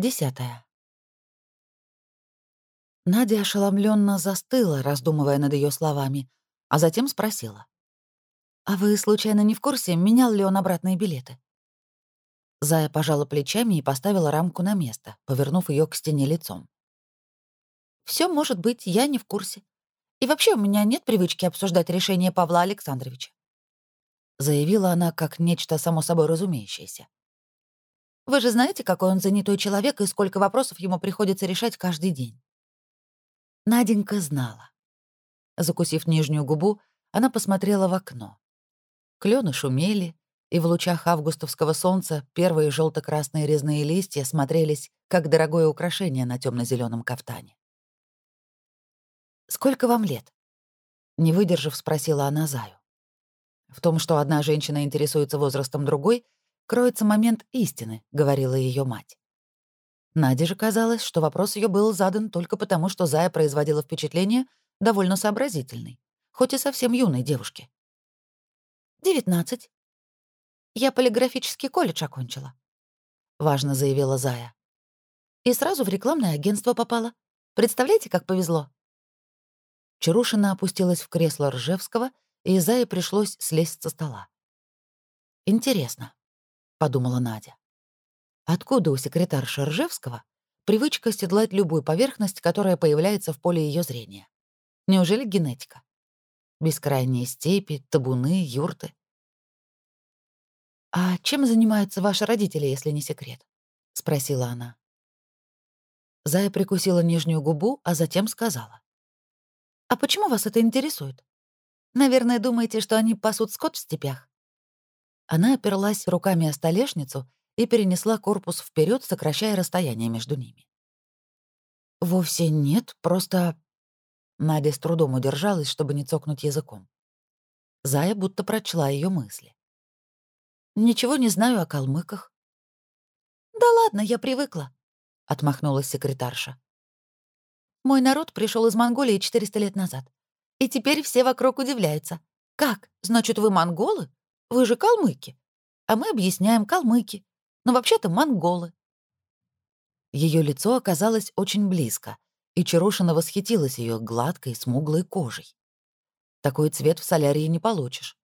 Десятая. Надя ошеломленно застыла, раздумывая над ее словами, а затем спросила. «А вы, случайно, не в курсе, менял ли он обратные билеты?» Зая пожала плечами и поставила рамку на место, повернув ее к стене лицом. Все может быть, я не в курсе. И вообще у меня нет привычки обсуждать решение Павла Александровича. Заявила она как нечто само собой разумеющееся. Вы же знаете, какой он занятой человек и сколько вопросов ему приходится решать каждый день. Наденька знала. Закусив нижнюю губу, она посмотрела в окно. Клены шумели, и в лучах августовского солнца первые желто красные резные листья смотрелись, как дорогое украшение на темно зеленом кафтане. «Сколько вам лет?» Не выдержав, спросила она Заю. В том, что одна женщина интересуется возрастом другой, кроется момент истины, говорила ее мать. Наде же казалось, что вопрос ее был задан только потому, что Зая производила впечатление довольно сообразительной, хоть и совсем юной девушки. «Девятнадцать. Я полиграфический колледж окончила», — важно заявила Зая. «И сразу в рекламное агентство попала. Представляете, как повезло?» Чарушина опустилась в кресло Ржевского, и Зае пришлось слезть со стола. «Интересно», — подумала Надя. «Откуда у секретарши Ржевского привычка седлать любую поверхность, которая появляется в поле ее зрения? Неужели генетика? Бескрайние степи, табуны, юрты. «А чем занимаются ваши родители, если не секрет?» — спросила она. Зая прикусила нижнюю губу, а затем сказала. «А почему вас это интересует? Наверное, думаете, что они пасут скот в степях?» Она оперлась руками о столешницу и перенесла корпус вперед, сокращая расстояние между ними. «Вовсе нет, просто...» Надя с трудом удержалась, чтобы не цокнуть языком. Зая будто прочла ее мысли. «Ничего не знаю о калмыках». «Да ладно, я привыкла», — отмахнулась секретарша. Мой народ пришел из Монголии 400 лет назад. И теперь все вокруг удивляются. Как? Значит, вы монголы? Вы же калмыки. А мы объясняем калмыки. Но вообще-то монголы. Ее лицо оказалось очень близко, и Чарушина восхитилась ее гладкой, смуглой кожей. Такой цвет в солярии не получишь.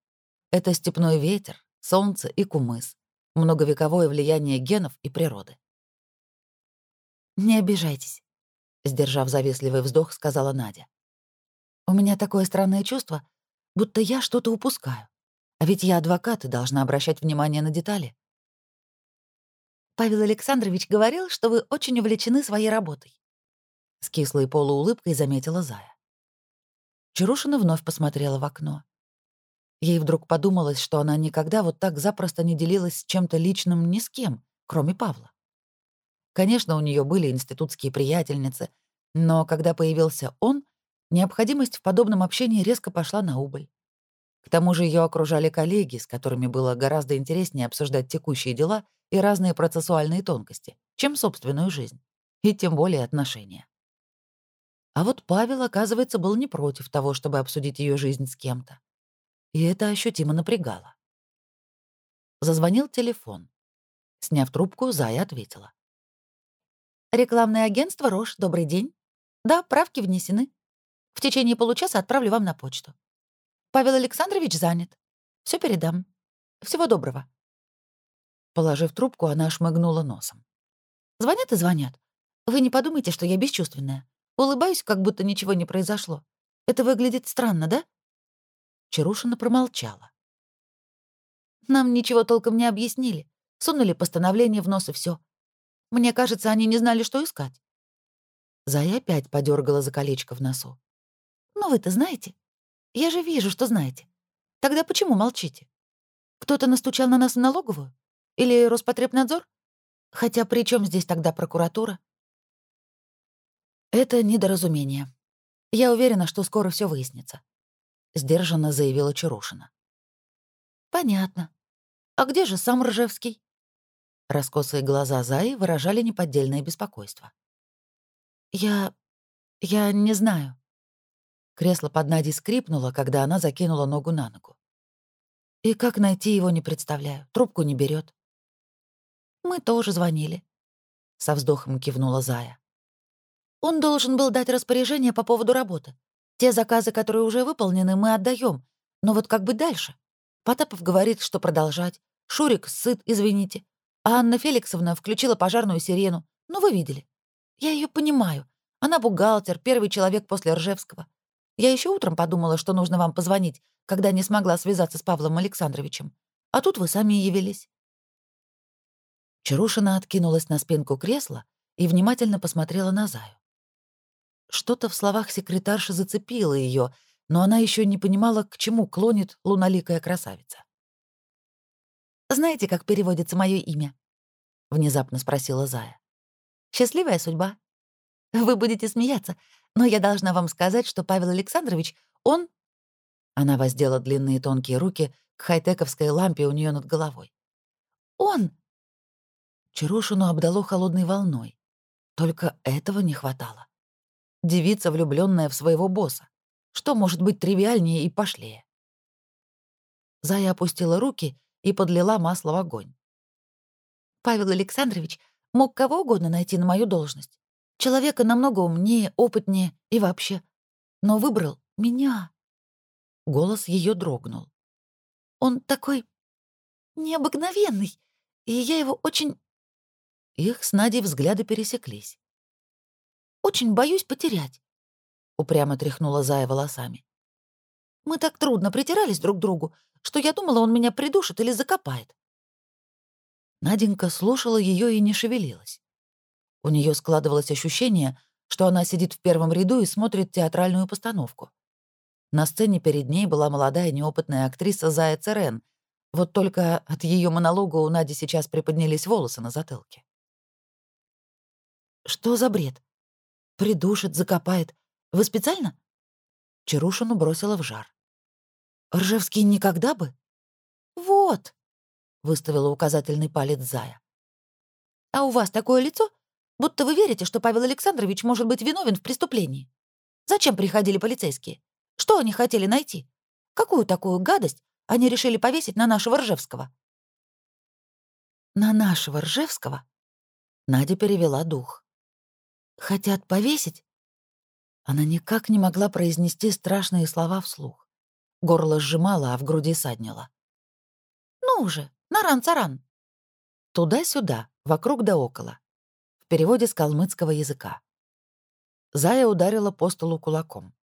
Это степной ветер, солнце и кумыс, многовековое влияние генов и природы. «Не обижайтесь. Сдержав завистливый вздох, сказала Надя. «У меня такое странное чувство, будто я что-то упускаю. А ведь я адвокат и должна обращать внимание на детали». «Павел Александрович говорил, что вы очень увлечены своей работой», — с кислой полуулыбкой заметила Зая. Чарушина вновь посмотрела в окно. Ей вдруг подумалось, что она никогда вот так запросто не делилась чем-то личным ни с кем, кроме Павла. Конечно, у нее были институтские приятельницы, но когда появился он, необходимость в подобном общении резко пошла на убыль. К тому же ее окружали коллеги, с которыми было гораздо интереснее обсуждать текущие дела и разные процессуальные тонкости, чем собственную жизнь, и тем более отношения. А вот Павел, оказывается, был не против того, чтобы обсудить ее жизнь с кем-то. И это ощутимо напрягало. Зазвонил телефон. Сняв трубку, Зая ответила. Рекламное агентство «Рош», добрый день. Да, правки внесены. В течение получаса отправлю вам на почту. Павел Александрович занят. Все передам. Всего доброго. Положив трубку, она шмыгнула носом. Звонят и звонят. Вы не подумайте, что я бесчувственная. Улыбаюсь, как будто ничего не произошло. Это выглядит странно, да? Чарушина промолчала. Нам ничего толком не объяснили. Сунули постановление в нос и все. Мне кажется, они не знали, что искать. Зая опять подергала за колечко в носу. «Ну вы-то знаете? Я же вижу, что знаете. Тогда почему молчите? Кто-то настучал на нас в налоговую? Или Роспотребнадзор? Хотя при чем здесь тогда прокуратура?» «Это недоразумение. Я уверена, что скоро все выяснится», — сдержанно заявила Чарушина. «Понятно. А где же сам Ржевский?» Раскосые глаза Заи выражали неподдельное беспокойство. «Я... я не знаю». Кресло под Надей скрипнуло, когда она закинула ногу на ногу. «И как найти его, не представляю. Трубку не берет. «Мы тоже звонили. — со вздохом кивнула Зая. «Он должен был дать распоряжение по поводу работы. Те заказы, которые уже выполнены, мы отдаем. Но вот как бы дальше? Потапов говорит, что продолжать. Шурик сыт, извините. А Анна Феликсовна включила пожарную сирену. Ну, вы видели. Я ее понимаю. Она бухгалтер, первый человек после Ржевского. Я еще утром подумала, что нужно вам позвонить, когда не смогла связаться с Павлом Александровичем. А тут вы сами явились. Чарушина откинулась на спинку кресла и внимательно посмотрела на Заю. Что-то в словах секретарши зацепило ее, но она еще не понимала, к чему клонит луналикая красавица. «Знаете, как переводится мое имя?» — внезапно спросила Зая. «Счастливая судьба. Вы будете смеяться, но я должна вам сказать, что Павел Александрович, он...» Она воздела длинные тонкие руки к хай-тековской лампе у нее над головой. «Он...» Чарушину обдало холодной волной. Только этого не хватало. Девица, влюбленная в своего босса. Что может быть тривиальнее и пошлее? Зая опустила руки и подлила масло в огонь. Павел Александрович мог кого угодно найти на мою должность. Человека намного умнее, опытнее и вообще. Но выбрал меня. Голос ее дрогнул. Он такой необыкновенный, и я его очень их с Надей взгляды пересеклись. «Очень боюсь потерять», — упрямо тряхнула Зая волосами. «Мы так трудно притирались друг к другу, что я думала, он меня придушит или закопает». Наденька слушала ее и не шевелилась. У нее складывалось ощущение, что она сидит в первом ряду и смотрит театральную постановку. На сцене перед ней была молодая неопытная актриса Зая Церен, вот только от ее монолога у Нади сейчас приподнялись волосы на затылке. Что за бред? Придушит, закопает. Вы специально? Чарушину бросила в жар. Ржевский никогда бы? Вот, выставила указательный палец Зая. А у вас такое лицо, будто вы верите, что Павел Александрович может быть виновен в преступлении. Зачем приходили полицейские? Что они хотели найти? Какую такую гадость они решили повесить на нашего Ржевского? На нашего Ржевского? Надя перевела дух. Хотят повесить? Она никак не могла произнести страшные слова вслух. Горло сжимало, а в груди саднило. «Ну уже, наран-царан!» Туда-сюда, вокруг да около. Переводе с калмыцкого языка. Зая ударила по столу кулаком.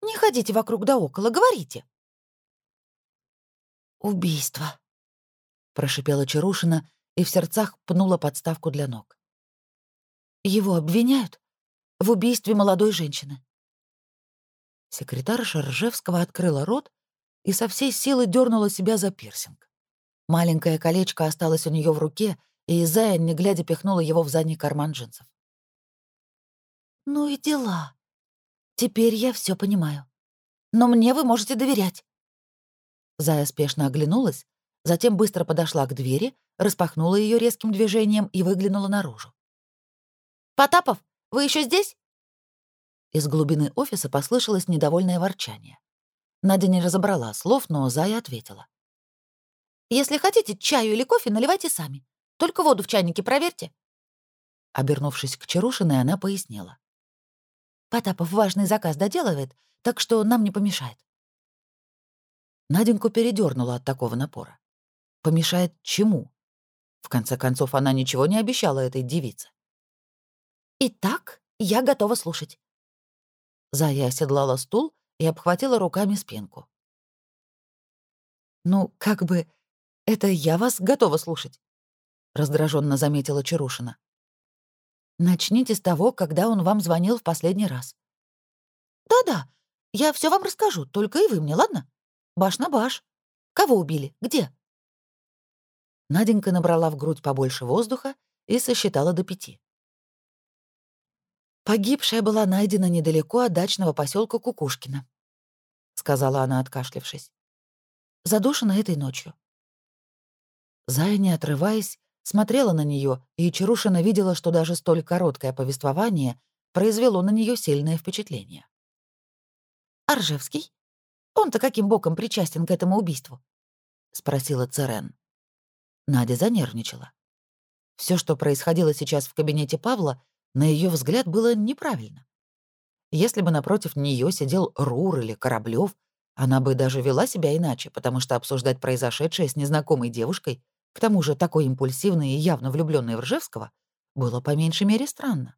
«Не ходите вокруг да около, говорите!» «Убийство!» — прошипела Чарушина и в сердцах пнула подставку для ног. Его обвиняют в убийстве молодой женщины. Секретарша Ржевского открыла рот и со всей силы дернула себя за пирсинг. Маленькое колечко осталось у нее в руке, и Зая, не глядя, пихнула его в задний карман джинсов. «Ну и дела. Теперь я все понимаю. Но мне вы можете доверять». Зая спешно оглянулась, затем быстро подошла к двери, распахнула ее резким движением и выглянула наружу. «Потапов, вы еще здесь?» Из глубины офиса послышалось недовольное ворчание. Надя не разобрала слов, но Зая ответила. «Если хотите чаю или кофе, наливайте сами. Только воду в чайнике проверьте». Обернувшись к Чарушиной, она пояснила. «Потапов важный заказ доделывает, так что нам не помешает». Наденьку передернула от такого напора. Помешает чему? В конце концов, она ничего не обещала этой девице. «Итак, я готова слушать». Зая оседлала стул и обхватила руками спинку. «Ну, как бы, это я вас готова слушать», — раздраженно заметила Чарушина. «Начните с того, когда он вам звонил в последний раз». «Да-да, я все вам расскажу, только и вы мне, ладно? Баш на баш. Кого убили? Где?» Наденька набрала в грудь побольше воздуха и сосчитала до пяти. Погибшая была найдена недалеко от дачного поселка Кукушкина, сказала она, откашлившись. Задушена этой ночью. Зая, не отрываясь, смотрела на нее, и Чарушина видела, что даже столь короткое повествование произвело на нее сильное впечатление. «Аржевский? Он-то каким боком причастен к этому убийству?» — спросила Церен. Надя занервничала. Все, что происходило сейчас в кабинете Павла, на ее взгляд было неправильно. Если бы напротив нее сидел Рур или Кораблев, она бы даже вела себя иначе, потому что обсуждать произошедшее с незнакомой девушкой, к тому же такой импульсивной и явно влюбленной в Ржевского, было по меньшей мере странно.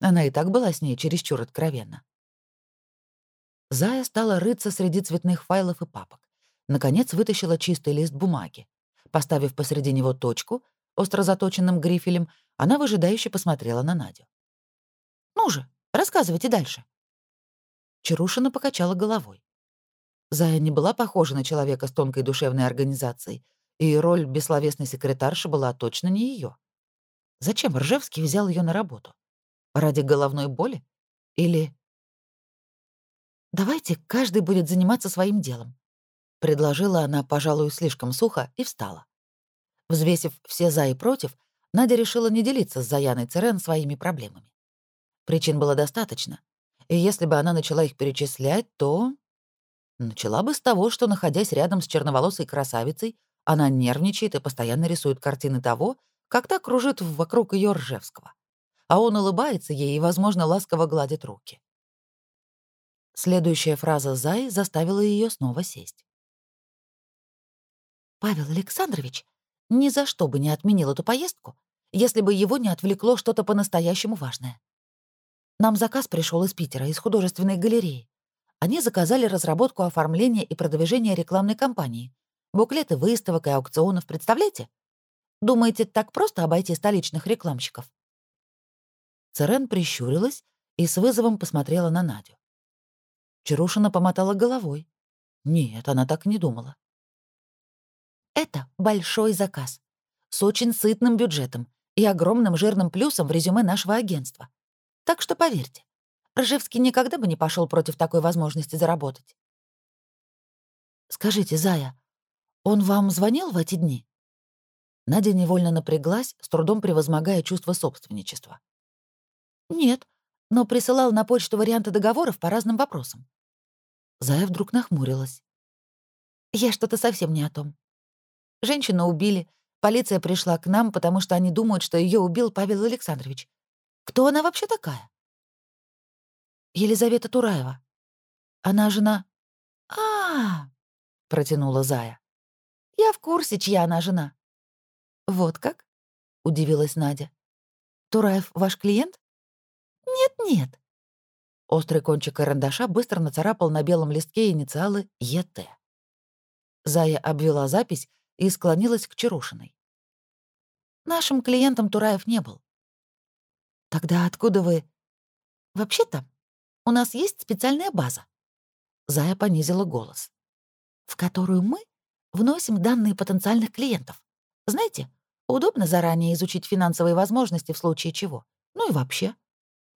Она и так была с ней чересчур откровенна. Зая стала рыться среди цветных файлов и папок. Наконец вытащила чистый лист бумаги. Поставив посреди него точку, остро заточенным грифелем, она выжидающе посмотрела на Надю. «Ну же, рассказывайте дальше». Чарушина покачала головой. Зая не была похожа на человека с тонкой душевной организацией, и роль бессловесной секретарши была точно не ее. Зачем Ржевский взял ее на работу? Ради головной боли? Или... «Давайте каждый будет заниматься своим делом», — предложила она, пожалуй, слишком сухо, и встала. Взвесив все «за» и «против», Надя решила не делиться с Заяной Церен своими проблемами. Причин было достаточно, и если бы она начала их перечислять, то... Начала бы с того, что, находясь рядом с черноволосой красавицей, она нервничает и постоянно рисует картины того, как та кружит вокруг ее Ржевского. А он улыбается ей и, возможно, ласково гладит руки. Следующая фраза Зай заставила ее снова сесть. «Павел Александрович ни за что бы не отменил эту поездку, если бы его не отвлекло что-то по-настоящему важное. Нам заказ пришел из Питера, из художественной галереи. Они заказали разработку оформления и продвижения рекламной кампании, буклеты выставок и аукционов, представляете? Думаете, так просто обойти столичных рекламщиков? Церен прищурилась и с вызовом посмотрела на Надю. Чарушина помотала головой. Нет, она так не думала. Это большой заказ с очень сытным бюджетом и огромным жирным плюсом в резюме нашего агентства. Так что поверьте, Ржевский никогда бы не пошел против такой возможности заработать. «Скажите, Зая, он вам звонил в эти дни?» Надя невольно напряглась, с трудом превозмогая чувство собственничества. «Нет, но присылал на почту варианты договоров по разным вопросам». Зая вдруг нахмурилась. «Я что-то совсем не о том. Женщину убили, полиция пришла к нам, потому что они думают, что ее убил Павел Александрович. Кто она вообще такая?» «Елизавета Тураева. Она жена...» «А-а-а!» протянула Зая. «Я в курсе, чья она жена». «Вот как?» — удивилась Надя. «Тураев ваш клиент?» «Нет-нет». Острый кончик карандаша быстро нацарапал на белом листке инициалы «ЕТ». Зая обвела запись и склонилась к Чарушиной. «Нашим клиентом Тураев не был». «Тогда откуда вы...» «Вообще-то, у нас есть специальная база». Зая понизила голос. «В которую мы вносим данные потенциальных клиентов. Знаете, удобно заранее изучить финансовые возможности в случае чего. Ну и вообще.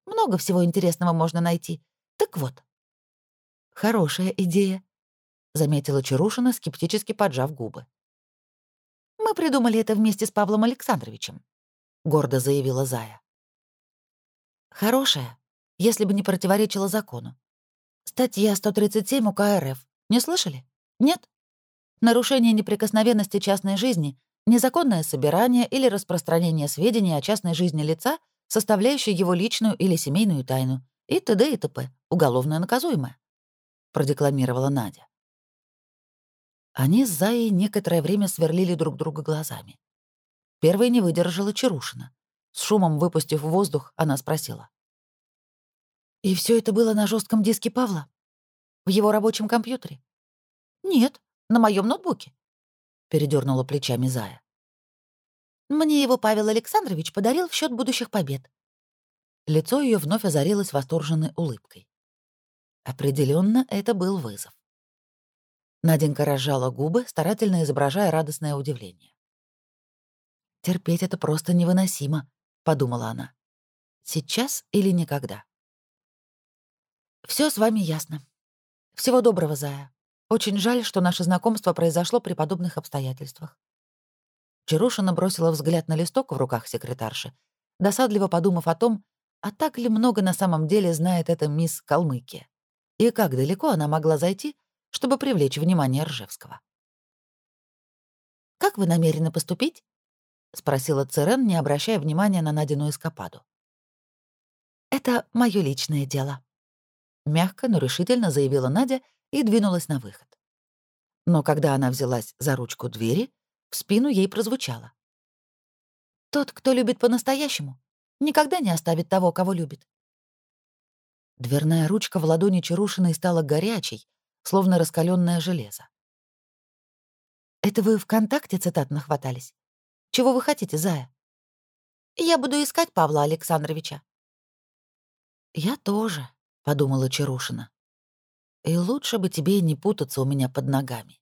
Много всего интересного можно найти. Так вот. Хорошая идея, заметила Чарушина, скептически поджав губы. Мы придумали это вместе с Павлом Александровичем, гордо заявила Зая. Хорошая, если бы не противоречила закону. Статья 137 УК РФ. Не слышали? Нет? Нарушение неприкосновенности частной жизни, незаконное собирание или распространение сведений о частной жизни лица, составляющей его личную или семейную тайну, и т.д. и т.п. Уголовно наказуемое», — продекламировала Надя. Они с Заей некоторое время сверлили друг друга глазами. Первой не выдержала Чарушина. С шумом выпустив воздух, она спросила. «И все это было на жестком диске Павла? В его рабочем компьютере?» «Нет, на моем ноутбуке», — передернула плечами Зая. «Мне его Павел Александрович подарил в счет будущих побед». Лицо ее вновь озарилось восторженной улыбкой. Определенно, это был вызов. Наденька разжала губы, старательно изображая радостное удивление. «Терпеть это просто невыносимо», — подумала она. «Сейчас или никогда?» Все с вами ясно. Всего доброго, Зая. Очень жаль, что наше знакомство произошло при подобных обстоятельствах. Чарушина бросила взгляд на листок в руках секретарши, досадливо подумав о том, а так ли много на самом деле знает эта мисс Калмыкия, и как далеко она могла зайти, чтобы привлечь внимание Ржевского. «Как вы намерены поступить?» — спросила Церен, не обращая внимания на Надину эскападу. «Это мое личное дело», — мягко, но решительно заявила Надя и двинулась на выход. Но когда она взялась за ручку двери, в спину ей прозвучало. «Тот, кто любит по-настоящему, никогда не оставит того, кого любит». Дверная ручка в ладони Чарушиной стала горячей, словно раскаленное железо. «Это вы ВКонтакте цитат нахватались? Чего вы хотите, Зая?» «Я буду искать Павла Александровича». «Я тоже», — подумала Чарушина. «И лучше бы тебе не путаться у меня под ногами».